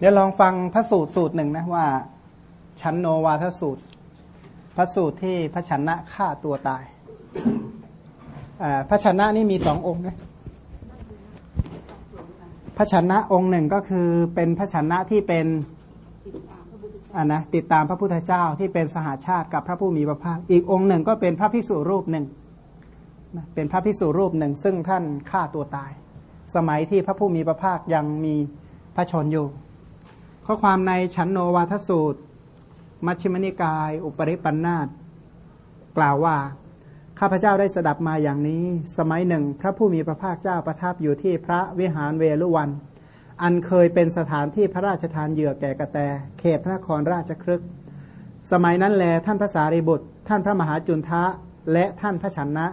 เดี๋ยวลองฟังพระสูตรสูตรหนึ่งนะว่า ชันโนวาทสูตร พระสูตรที่พระชนะฆ่าตัวตายพระชนะนี่มีสององค์นะพระชนะองค์หนึ่งก็คือเป็นพระชนะที่เป็นอ่านะติดตามพระพุทธเจ้าที่เป็นสหาชาติกับพระผู้มีพระภาค อีกองค์หนึ่งก็เป็นพระภิกษุรูปหนึ่งเป็นพระภิกษุรูปหนึ่ง ซึ่งท่านฆ่าตัวตาย สมัยที่พระผู้มีพระภาคยังมีพระชนอยู่ ข้อความในชั้นโนวาทสูตร มัชฌิมนิกาย อุปริปันธาตกล่าวว่า ข้าพเจ้าได้สดับมาอย่างนี้ สมัยหนึ่ง พระผู้มีพระภาคเจ้าประทับอยู่ที่พระวิหารเวลุวัน อันเคยเป็นสถานที่พระราชทานเหยื่อแก่กระแต เขตพระนครราชครึกสมัยนั้นแลท่านพระสารีบุตร ท่านพระมหาจุนทะและท่านพระชนะ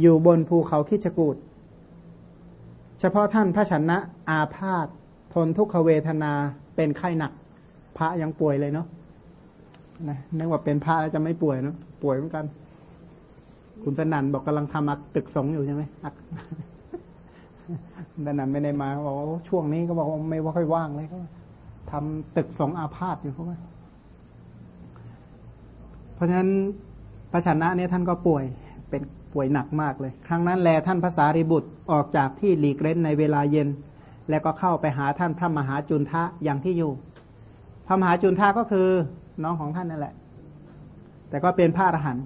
อยู่บนภูเขาคิจกูดเฉพาะท่านพระชนะอาพาธทนทุกขเวทนา เป็นไข้หนัก พระยังป่วยเลยเนาะนะนึกว่าเป็นพระแล้วจะไม่ป่วยเนาะป่วยเหมือนกัน คุณสนันบอกกำลังทำตึกสงอยู่ใช่ไหมอักสนันไม่ได้มาบอกช่วงนี้ก็บอกว่าไม่ว่าค่อยว่างเลยก็ทำตึกสงอาพาธอยู่เขาว่าเพราะฉะนั้นพระชนะเนี่ยท่านก็ป่วยเป็นป่วยหนักมากเลย ครั้งนั้นแลท่านภาษาริบุตรออกจากที่หลีกเล่นในเวลาเย็น แล้วก็เข้าไปหาท่านพระมหาจุนทะอย่างที่อยู่ พระมหาจุนทะก็คือน้องของท่านนั่นแหละ แต่ก็เป็นพระอรหันต์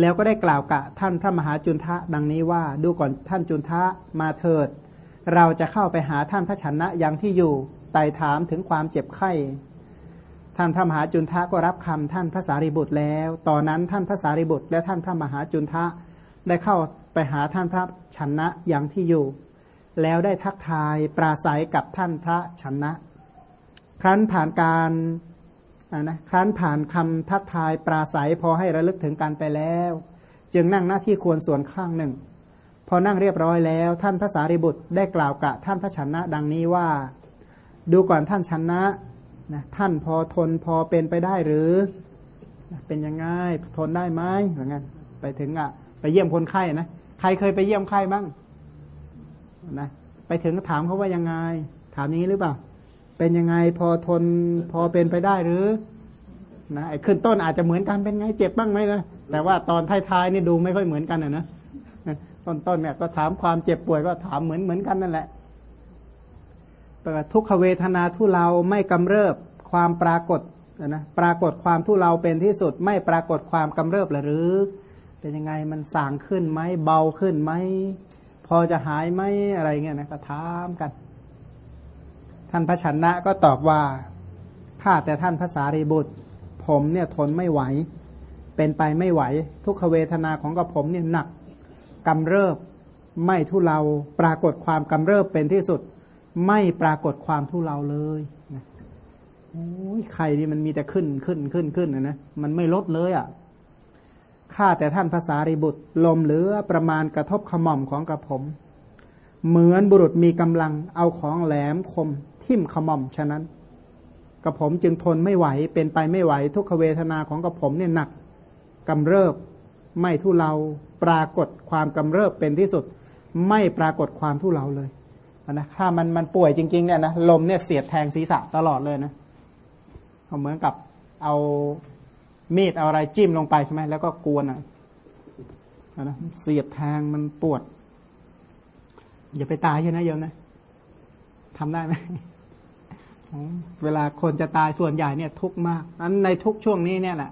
แล้วก็ได้กล่าวกับท่านพระมหาจุนทะดังนี้ว่าดูก่อนท่านจุนทะมาเถิด เราจะเข้าไปหาท่านพระชนะอยังที่อยู่ไต่ถามถึงความเจ็บไข้ ท่านพระมหาจุนทะก็รับคำท่านพระสารีบุตรแล้ว ตอนนั้นท่านพระสารีบุตร และท่านพระมหาจุนทะได้เข้าไปหาท่านพระชนะอยังที่อยู่ แล้วได้ทักทายปราศัยกับท่านพระชนะ ครั้นผ่านการนะครั้นผ่านคำทักทายปราศัยพอให้ระลึกถึงกันไปแล้ว จึงนั่งหน้าที่ควรส่วนข้างหนึ่ง พอนั่งเรียบร้อยแล้ว ท่านพระสารีบุตรได้กล่าวกับท่านพระชนะ ดังนี้ว่า ดูก่อนท่านชนะนะท่านพอทนพอเป็นไปได้หรือ เป็นยังไงทนได้ไหมเหมือนกันไปถึงอะ ไปเยี่ยมคนไข้นะใครเคยไปเยี่ยมไข้บ้าง นะไปถึงถามเขาว่ายังไง ถามอย่างนี้หรือเปล่า เป็นยังไงพอทนพอเป็นไปได้หรือนะไอ้ขึ้นต้นอาจจะเหมือนกันเป็นไงเจ็บบ้างไหมนะแต่ว่าตอนท้ายๆนี่ดูไม่ค่อยเหมือนกันนะต้นต้นเนี่ยก็ถามความเจ็บป่วยก็ถามเหมือนเหมือนกันนั่นแหละทุกขเวทนาทุเราไม่กำเริบความปรากฏนะปรากฏความทุเราเป็นที่สุด ไม่ปรากฏความกำเริบหรือ เป็นยังไงมันสางขึ้นไหมเบาขึ้นไหม พอจะหายไหมอะไรเงี้ยนะก็ถามกัน ท่านพระชนะก็ตอบว่าข้าแต่ท่านพระสารีบุตร ผมเนี่ยทนไม่ไหว เป็นไปไม่ไหว ทุกขเวทนาของกับผมเนี่ยหนักกำเริบไม่ทุเลาปรากฏความกำเริบเป็นที่สุด ไม่ปรากฏความทุเลาเลยโอ้ยใครนี่มันมีแต่ขึ้นขึ้นขึ้นขึ้นนะนะมันไม่ลดเลยอะ่ะ ข้าแต่ท่านภาษาริบุตร ลมเหลือประมาณกระทบขมอมของกระผม เหมือนบุรุษมีกำลังเอาของแหลมคม ทิ่มขมอมฉะนั้น กระผมจึงทนไม่ไหวเป็นไปไม่ไหวทุกขเวทนาของกระผมเนี่ยหนักกำเริบ ไม่ทุเลาปรากฏความกำเริบเป็นที่สุด ไม่ปรากฏความทุเลาเลยนะถ้ามันมันป่วยจริงๆเนี่ยนะลมเนี่ยเสียดแทงศีรษะตลอดเลยนะเหมือนกับเอา มีดเอาอะไรจิ้มลงไปใช่ไหมแล้วก็กวนอะนะเสียดแทงมันปวด อย่าไปตายใช่ไหมโยมนะทำได้ไหมเวลาคนจะตายส่วนใหญ่เนี่ย ทุกมากนั้นในทุกช่วงนี้เนี่ยแหละ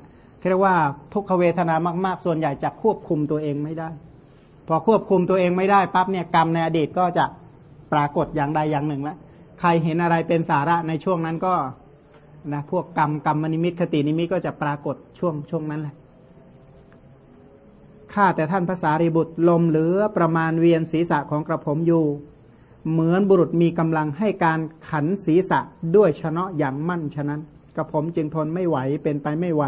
เรียกว่าทุกขเวทนามากๆ ส่วนใหญ่จะควบคุมตัวเองไม่ได้ พอควบคุมตัวเองไม่ได้ปั๊บเนี่ยกรรมในอดีตก็จะปรากฏอย่างใดอย่างหนึ่งแล้วใครเห็นอะไรเป็นสาระในช่วงนั้นก็ นะพวกกรรมกรรมนิมิตคตินิมิตก็จะปรากฏช่วงช่วงนั้นแหละข้าแต่ท่านภาษารีบุตรลมเหลือประมาณเวียนศีรษะของกระผมอยู่ เหมือนบุรุษมีกำลังให้การขันศีรษะด้วยชนะอย่างมั่นฉะนั้น กระผมจึงทนไม่ไหวเป็นไปไม่ไหว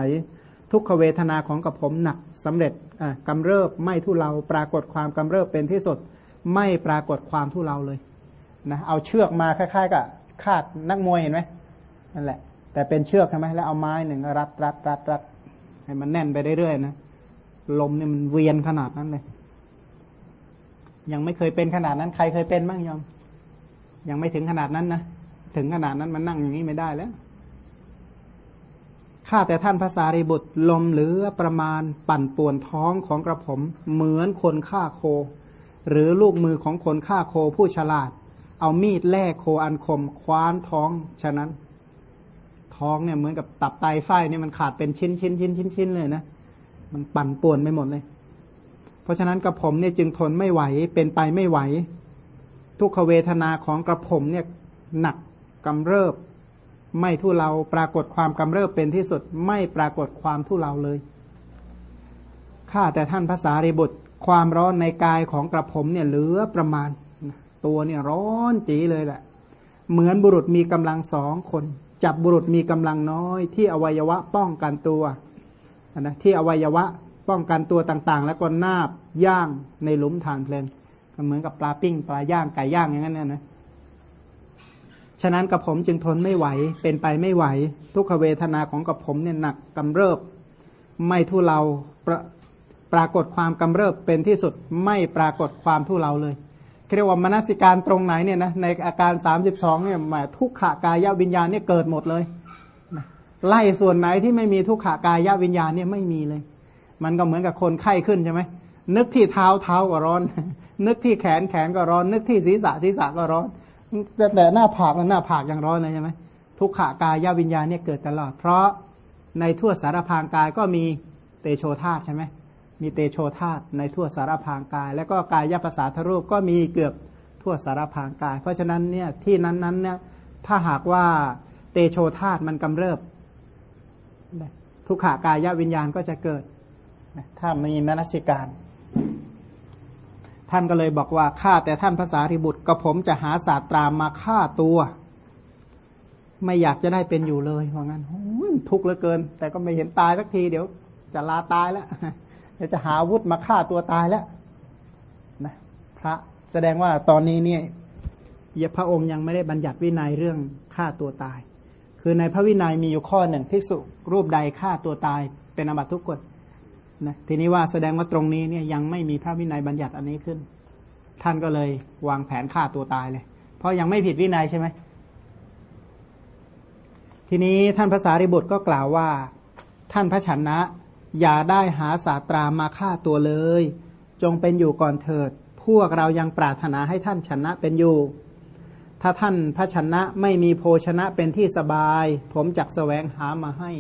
ทุกขเวทนาของกระผมหนักสำเร็จกำเริบไม่ทุเลาปรากฏความกำเริบเป็นที่สุด ไม่ปรากฏความทุเลาเลยนะเอาเชือกมาคล้ายๆกับคาดนักมวยเห็นไหมนั่นแหละ แต่เป็นเชือกใช่ไหมแล้วเอาไม้หนึ่งรัดรัดรัดรัดให้มันแน่นไปเรื่อยๆนะลมเนี่ยมันเวียนขนาดนั้นเลย ยังไม่เคยเป็นขนาดนั้น ใครเคยเป็นบ้างยอม ยังไม่ถึงขนาดนั้นนะถึงขนาดนั้นมันนั่งอย่างนี้ไม่ได้แล้วข้าแต่ท่านภาษารีบุตรลมเหลือประมาณปั่นป่วนท้องของกระผม เหมือนคนฆ่าโค หรือลูกมือของคนฆ่าโคผู้ฉลาด เอามีดแล่โคอันคมคว้านท้องฉะนั้น ท้องเนี่ยเหมือนกับตับไตไส้เนี่ยมันขาดเป็นชิ้นชิ้นชิ้นชิ้นชิ้นเลยนะมันปั่นป่วนไปหมดเลย เพราะฉะนั้นกระผมเนี่ยจึงทนไม่ไหวเป็นไปไม่ไหว ทุกขเวทนาของกระผมเนี่ยหนักกำเริบ ไม่ทุเลาปรากฏความกำเริบเป็นที่สุดไม่ปรากฏความทุเลาเลยข้าแต่ท่านภาษาริบุตรความร้อนในกายของกระผมเนี่ยเหลือประมาณ ตัวเนี่ยร้อนจีเลยแหละเหมือนบุรุษมีกำลังสองคน จับบุรุษมีกำลังน้อย ที่อวัยวะป้องกันตัวนะที่อวัยวะป้องกันตัวต่างๆ แล้วก็นาบย่างในหลุมฐานเพลิงเหมือนกับปลาปิ้งปลาย่างไก่ย่างอย่างนั้นนะฉะนั้นกระผมจึงทนไม่ไหว เป็นไปไม่ไหว ทุกขเวทนาของกระผมเนี่ยหนักกำเริบ ไม่ทุเลาปรปรากฏความกำเริบเป็นที่สุดไม่ปรากฏความทุเลาเลย เรียกว่ามนสิการตรงไหนเนี่ยนะในอาการสามสิบสองเนี่ยหมายทุกขากายวิญญาณเนี่ยเกิดหมดเลยไล่ส่วนไหนที่ไม่มีทุกขากายวิญญาณเนี่ยไม่มีเลย มันก็เหมือนกับคนไข้ขึ้นใช่ไหมนึกที่เท้าเท้าก็ร้อน นึกที่แขนแขนก็ร้อน นึกที่ศีรษะศีรษะก็ร้อนแต่แต่หน้าผากหน้าผากยังร้อนเลยใช่ไหมทุกขากายวิญญาณเนี่ยเกิดตลอด เพราะในทั่วสารพางกายก็มีเตโชธาตใช่ไหม มีเตโชธาตในทั่วสารพางกาย แล้วก็กายยภาษาทรูปก็มีเกือบทั่วสารพางกาย เพราะฉะนั้นเนี่ยที่นั้นนั้นเนี่ยถ้าหากว่าเตโชธาตมันกำเริบ ทุกขากายวิญญาณก็จะเกิด ถ้ามีมนสิการ ท่านก็เลยบอกว่าข้าแต่ท่านภาษาริบุตรกับผมจะหาศาสตรามาฆ่าตัว ไม่อยากจะได้เป็นอยู่เลยว่างั้นทุกข์เหลือเกิน แต่ก็ไม่เห็นตายสักทีเดี๋ยว จะลาตายแล้ว เดี๋ยวจะหาวุธมาฆ่าตัวตายแล้วนะพระแสดงว่าตอนนี้เนี่ยยพระองค์ยังไม่ได้บัญญัติวินัยเรื่องฆ่าตัวตาย คือในพระวินัยมีอยู่ข้อหนึ่งภิกษุรูปใดฆ่าตัวตายเป็นอบัตทุกกฎนะทีนี้ว่าแสดงว่าตรงนี้เนี่ยยังไม่มีพระวินัยบัญญัติอันนี้ขึ้น ท่านก็เลยวางแผนฆ่าตัวตายเลย เพราะยังไม่ผิดวินัยใช่ไหมทีนี้ท่านภาษาริบุตรก็กล่าวว่า ท่านพระชนะ อย่าได้หาสาตรามาฆ่าตัวเลย จงเป็นอยู่ก่อนเถิด พวกเรายังปรารถนาให้ท่านชนะเป็นอยู่ ถ้าท่านพระชนะไม่มีโภชนะเป็นที่สบาย ผมจักแสวงหามาให้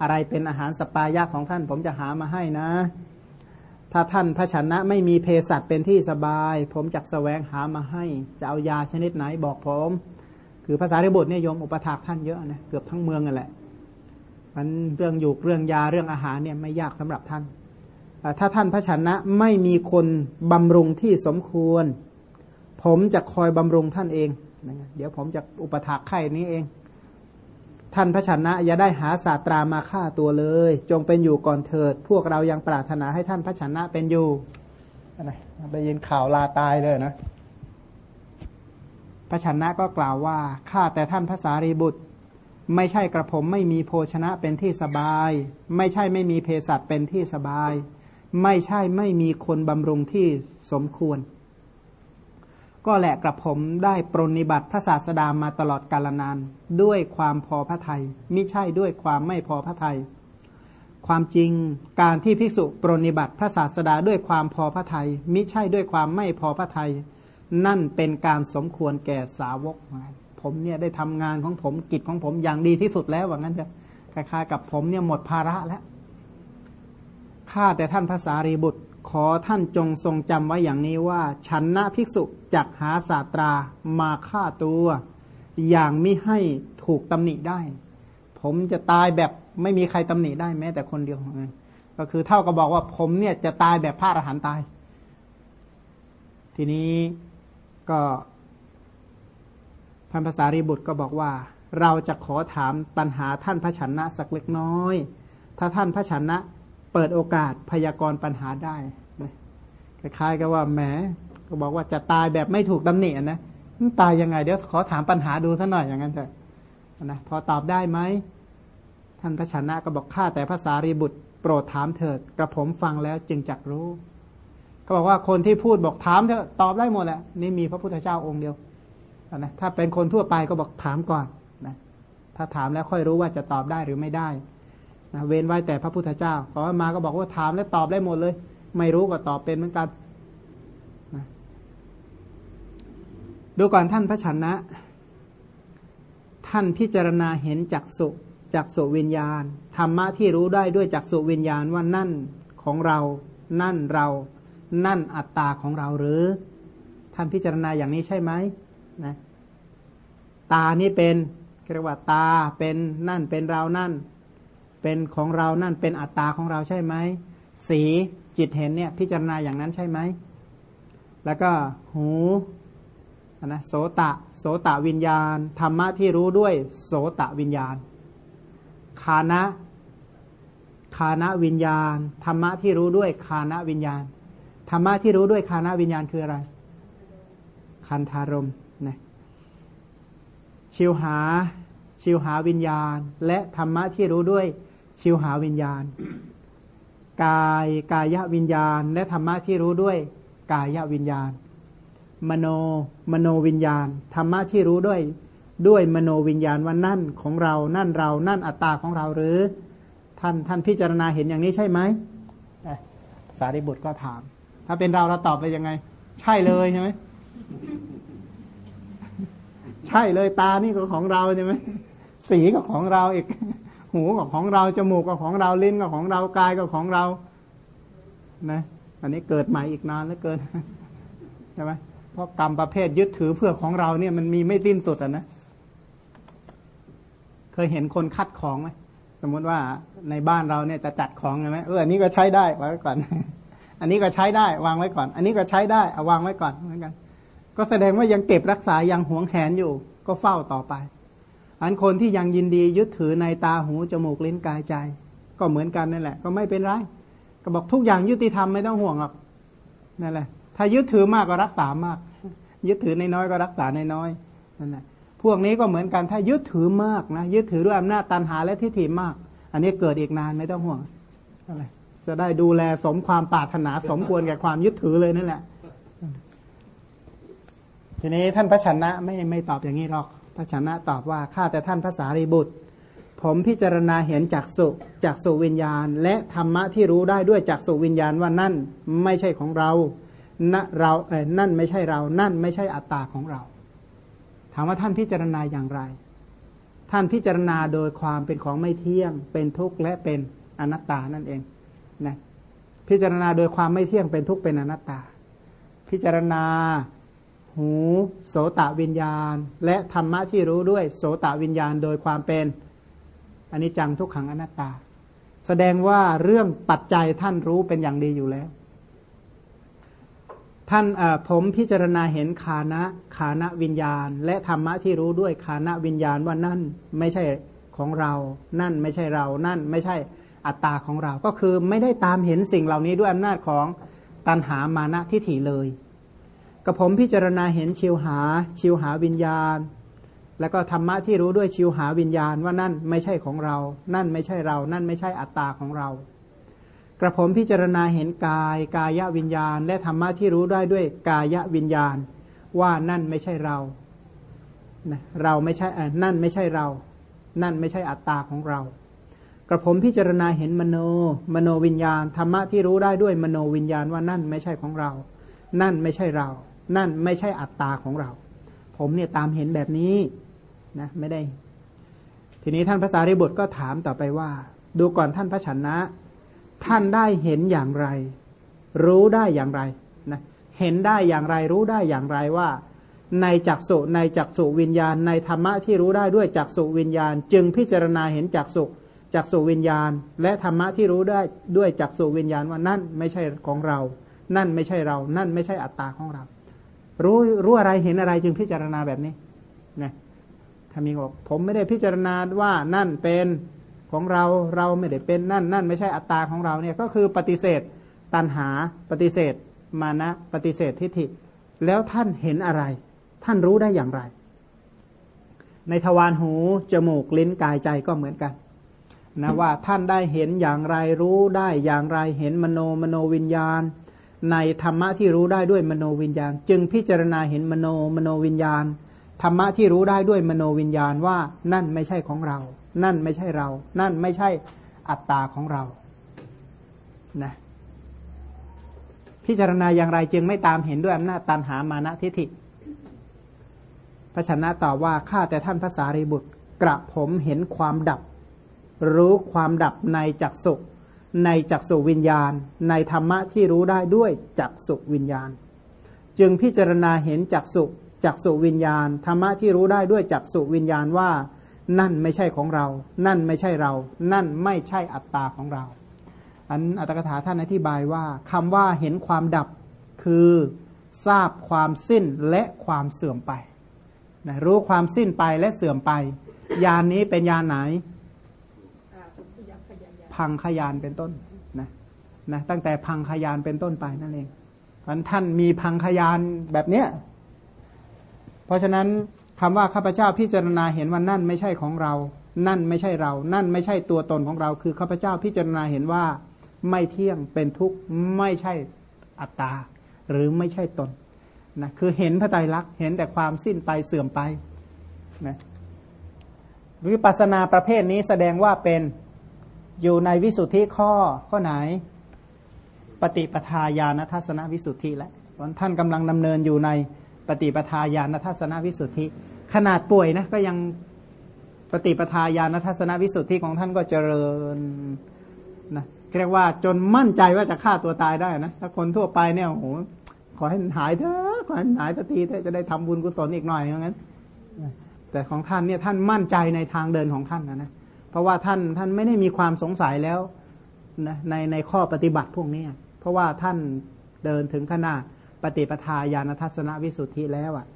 อะไรเป็นอาหารสปายะของท่านผมจะหามาให้นะ ถ้าท่านพระชนะไม่มีเภสัชเป็นที่สบาย ผมจะแสวงหามาให้ จะเอายาชนิดไหนบอกผม คือภาษาริบุตรเนี่ยโยมอุปถากท่านเยอะนะเกือบทั้งเมืองนั่นแหละ มันเรื่องอยู่เรื่องยาเรื่องอาหารเนี่ยไม่ยากสำหรับท่าน ถ้าท่านพระชนะไม่มีคนบำรุงที่สมควร ผมจะคอยบำรุงท่านเองเดี๋ยวผมจะอุปถากไข่นี้เอง ท่านพระชนะอย่าได้หาศาสตรามาฆ่าตัวเลย จงเป็นอยู่ก่อนเถิด พวกเรายังปรารถนาให้ท่านพระชนะเป็นอยู่อะไรได้ยินข่าวลาตายเลยนะพระชนะก็กล่าวว่าข้าแต่ท่านพระสารีบุตร ไม่ใช่กระผมไม่มีโภชนะเป็นที่สบาย ไม่ใช่ไม่มีเภสัชเป็นที่สบาย ไม่ใช่ไม่มีคนบำรุงที่สมควร ก็แหละกระผมได้ปรนิบัติพระศาสดามาตลอดกาลนาน ด้วยความพอพระทยัยมิใช่ด้วยความไม่พอพระทยัยความจริงการที่ภิกษุปรนิบัติพระศาสดาด้วยความพอพระทยัยมิใช่ด้วยความไม่พอพระทยัยนั่นเป็นการสมควรแก่สาวกมา ผมเนี่ยได้ทำงานของผมกิจของผมอย่างดีที่สุดแล้วว่างั้นจะคล้ายๆกับผมเนี่ยหมดภาระแล้วข้าแต่ท่านภาษารีบุตร ขอท่านจงทรงจำไว้อย่างนี้ว่า ฉันนะภิกษุจักหาศาตรามาฆ่าตัว อย่างไม่ให้ถูกตำหนิได้ ผมจะตายแบบไม่มีใครตำหนิได้แม้แต่คนเดียวเหมือนก็คือเท่ากับบอกว่าผมเนี่ยจะตายแบบพระอรหันต์ตาย ทีนี้ก็ ท่านภาษารีบุตรก็บอกว่า เราจะขอถามปัญหาท่านพระชนะสักเล็กน้อย ถ้าท่านพระชนะเปิดโอกาสพยากรณ์ปัญหาได้คล้ายๆกับว่าแหมก็บอกว่าจะตายแบบไม่ถูกตำหนินะตายยังไง เดี๋ยวขอถามปัญหาดูท่าหน่อยอย่างนั้นเถอะนะพอตอบได้ไหมท่านพระชนะก็บอกข้าแต่ภาษารีบุตรโปรดถามเถิดกระผมฟังแล้วจึงจักรู้ ก็บอกว่าคนที่พูดบอกถามเถอะตอบได้หมดแหละนี่มีพระพุทธเจ้าองค์เดียว นะถ้าเป็นคนทั่วไปก็บอกถามก่อนนะถ้าถามแล้วค่อยรู้ว่าจะตอบได้หรือไม่ได้นะเว้นไว้แต่พระพุทธเจ้าขอมาก็บอกว่าถามแล้วตอบได้หมดเลย ไม่รู้ก็ตอบเป็นเหมือนกันนะดูก่อนท่านพระชนะ ท่านพิจารณาเห็นจักสุจักสุวิญญาณธรรมะที่รู้ได้ด้วยจักสุวิญญาณว่านั่นของเรา นั่นเรา นั่นอัตตาของเราหรือ ท่านพิจารณาอย่างนี้ใช่ไหม นะตานี่เป็นเรียกว่าตาเป็นนั่นเป็นเรานั่น เป็นของเรานั่นเป็นอัตตาของเราใช่ไหมสีจิตเห็นเนี่ย พิจารณาอย่างนั้นใช่ไหมแล้วก็หูนะโสตะ โสตะวิญญาณ ธรรมะที่รู้ด้วยโสตะวิญญาณคานะคานะวิญญาณ ธรรมะที่รู้ด้วยคานะวิญญาณ ธรรมะที่รู้ด้วยคานะวิญญาณคืออะไร คันธารม ชิวหา ชิวหาวิญญาณ และธรรมะที่รู้ด้วยชิวหาวิญญาณ กายกายวิญญาณ และธรรมะที่รู้ด้วย กายวิญญาณ มโนมโนวิญญาณธรรมะที่รู้ด้วยด้วยมโนวิญญาณว่านั่นของเรา นั่นเรา นั่นอัตตาของเราหรือ ท่านท่านพิจารณาเห็นอย่างนี้ใช่ไหมสารีบุตรก็ถาม ถ้าเป็นเราเราตอบไปยังไง ใช่เลยใช่ไหม ใช่เลยตานี่ก็ของเราใช่ไหมสีก็ของเราอีก หูก็ของเราจมูกก็ของเราลิ้นก็ของเรากายก็ของเรา นะ อันนี้เกิดใหม่อีกนานแล้วเกินใช่ไหมเพราะกรรมประเภทยึดถือเพื่อของเราเนี่ยมันมีไม่ดิ้นสุดอะนะเคยเห็นคนคัดของไหมสมมติว่าในบ้านเราเนี่ยจะจัดของใช่ไหมเอออันนี้ก็ใช้ได้วางไว้ก่อน อันนี้ก็ใช้ได้วางไว้ก่อน อันนี้ก็ใช้ได้เอาวางไว้ก่อนเหมือนกัน ก็แสดงว่ายังเก็บรักษายังหวงแหนอยู่ ก็เฝ้าต่อไป อันคนที่ยังยินดียึดถือในตาหูจมูกลิ้นกายใจ ก็เหมือนกันนั่นแหละ ก็ไม่เป็นไรก็บอกทุกอย่างยุติธรรมไม่ต้องห่วงหรอกนั่นแหละ ถ้ายึดถือมากก็รักษามาก ยึดถือในน้อยก็รักษาในน้อยนั่นแหละพวกนี้ก็เหมือนกันถ้ายึดถือมากนะยึดถือด้วยอำนาจตันหาและทิฏฐิมาก อันนี้เกิดอีกนานไม่ต้องห่วงอะไรจะได้ดูแลสมความปรารถนาสมควรแก่ความยึดถือเลยนั่นแหละ ทีนี้ท่านพระชนะไม่ไม่ตอบอย่างนี้หรอก พระชนะตอบว่าข้าแต่ท่านภาษารีบุตร ผมพิจารณาเห็นจากสุจากสุวิญญาณ และธรรมะที่รู้ได้ด้วยจากสุวิญญาณว่านั่นไม่ใช่ของเราณเราเอนั่นไม่ใช่เรา นั่นไม่ใช่อัตตาของเรา ถามว่าท่านพิจารณาอย่างไร ท่านพิจารณาโดยความเป็นของไม่เที่ยง เป็นทุกข์และเป็นอนัตตานั่นเองนะพิจารณาโดยความไม่เที่ยงเป็นทุกข์เป็นอนัตตา พิจารณา หูโสตวิญญาณ และธรรมะที่รู้ด้วยโสตวิญญาณโดยความเป็นอันนี้จังทุกขังอนัตตา แสดงว่าเรื่องปัจจัยท่านรู้เป็นอย่างดีอยู่แล้ว ท่านผมพิจารณาเห็นคานะคานะวิญญาณ และธรรมะที่รู้ด้วยคานะวิญญาณว่านั่นไม่ใช่ของเรา นั่นไม่ใช่เรา นั่นไม่ใช่อัตตาของเรา ก็คือไม่ได้ตามเห็นสิ่งเหล่านี้ด้วยอำนาจของตัณหามานะทิฏฐิเลย กับผมพิจารณาเห็นชิวหา ชิวหาวิญญาณ แล้วก็ธรรมะที่รู้ด้วยชิวหาวิญญาณว่านั่นไม่ใช่ของเรา นั่นไม่ใช่เรา นั่นไม่ใช่อัตตาของเรา กระผมพิจารณาเห็นกายกายวิญญาณ และธรรมะที่รู้ได้ด้วยกายวิญญาณ ว่านั่นไม่ใช่เราเราไม่ใช่นั่นไม่ใช่เรา นั่นไม่ใช่อัตตาของเรา กระผมพิจารณาเห็นมโน มโนวิญญาณธรรมะที่รู้ได้ด้วยมโนวิญญาณว่านั่นไม่ใช่ของเรา นั่นไม่ใช่เรา นั่นไม่ใช่อัตตาของเรา ผมเนี่ยตามเห็นแบบนี้นะไม่ได้ ทีนี้ท่านภาษาริบุตรก็ถามต่อไปว่า ดูก่อนท่านพระชนะ ท่านได้เห็นอย่างไร รู้ได้อย่างไรนะเห็นได้อย่างไรรู้ได้อย่างไรว่า ในจักสุในจักสุวิญญาณ ในธรรมะที่รู้ได้ด้วยจักสุวิญญาณ จึงพิจารณาเห็นจักสุจักสุวิญญาณ และธรรมะที่รู้ได้ด้วยจักสุวิญญาณว่านั่นไม่ใช่ของเรา นั่นไม่ใช่เรา นั่นไม่ใช่อัตตาของเรา รู้รู้อะไรเห็นอะไรจึงพิจารณาแบบนี้นะถ้ามีบอกผมไม่ได้พิจารณาว่านั่นเป็นของเราเราไม่ได้เป็นนั่น นั่นไม่ใช่อัตตาของเราเนี่ยก็คือปฏิเสธตัณหาปฏิเสธมานะปฏิเสธทิฏฐิ แล้วท่านเห็นอะไร ท่านรู้ได้อย่างไร ในทวารหู จมูกลิ้นกายใจก็เหมือนกันนะว่าท่านได้เห็นอย่างไรรู้ได้อย่างไรเห็นมโนมโนวิญญาณ ในธรรมะที่รู้ได้ด้วยมโนวิญญาณ จึงพิจารณาเห็นมโนมโนวิญญาณธรรมะที่รู้ได้ด้วยมโนวิญญาณว่านั่นไม่ใช่ของเรา นั่นไม่ใช่เรา นั่นไม่ใช่อัตตาของเรานะพิจารณาอย่างไรจึงไม่ตามเห็นด้วยอำนาจตันหามานะทิฏฐิพระชนะตอบว่าข้าแต่ท่านภาษารีบุตร กระผมเห็นความดับ รู้ความดับในจักสุ ในจักสุวิญญาณ ในธรรมะที่รู้ได้ด้วยจักสุวิญญาณ จึงพิจารณาเห็นจักสุจักสุวิญญาณธรรมะที่รู้ได้ด้วยจักสุวิญญาณว่า นั่นไม่ใช่ของเรา นั่นไม่ใช่เรา นั่นไม่ใช่อัตตาของเรา อันอัตถกถาท่านอธิบายว่าคำว่าเห็นความดับคือทราบความสิ้นและความเสื่อมไปนะรู้ความสิ้นไปและเสื่อมไป ยานนี้เป็นยานไหน พังขยานเป็นต้นนะนะตั้งแต่พังขยานเป็นต้นไปนั่นเองเพราะท่านมีพังขยานแบบเนี้ยเพราะฉะนั้นคำว่าข้าพเจ้าพิจารณาเห็นว่านั่นไม่ใช่ของเรา นั่นไม่ใช่เรา นั่นไม่ใช่ตัวตนของเรา คือข้าพเจ้าพิจารณาเห็นว่าไม่เที่ยงเป็นทุกข์ไม่ใช่อัตตา หรือไม่ใช่ตนนะคือเห็นพระไตรลักษณ์เห็นแต่ความสิ้นไปเสื่อมไปนะวิปัสนาประเภทนี้แสดงว่าเป็น อยู่ในวิสุทธิข้อข้อไหน ปฏิปทาญาณทัศนวิสุทธิแล้วท่านกำลังดำเนินอยู่ในปฏิปทาญาณทัศนวิสุทธิ ขนาดป่วยนะก็ยังปฏิปทาญาณทัศนวิสุทธิของท่านก็เจริญนะเรียกว่าจนมั่นใจว่าจะฆ่าตัวตายได้นะถ้าคนทั่วไปเนี่ยโอ้โหขอให้หายเถอะขอให้หายสักทีเถอะจะได้ทำบุญกุศลอีกหน่อยอย่างนั้นแต่ของท่านเนี่ยท่านมั่นใจในทางเดินของท่านนะนะ เพราะว่าท่านท่านไม่ได้มีความสงสัยแล้วนะในในข้อปฏิบัติพวกนี้เพราะว่าท่านเดินถึงขนาดปฏิปทาญาณทัศนวิสุทธิแล้วอะ่ะ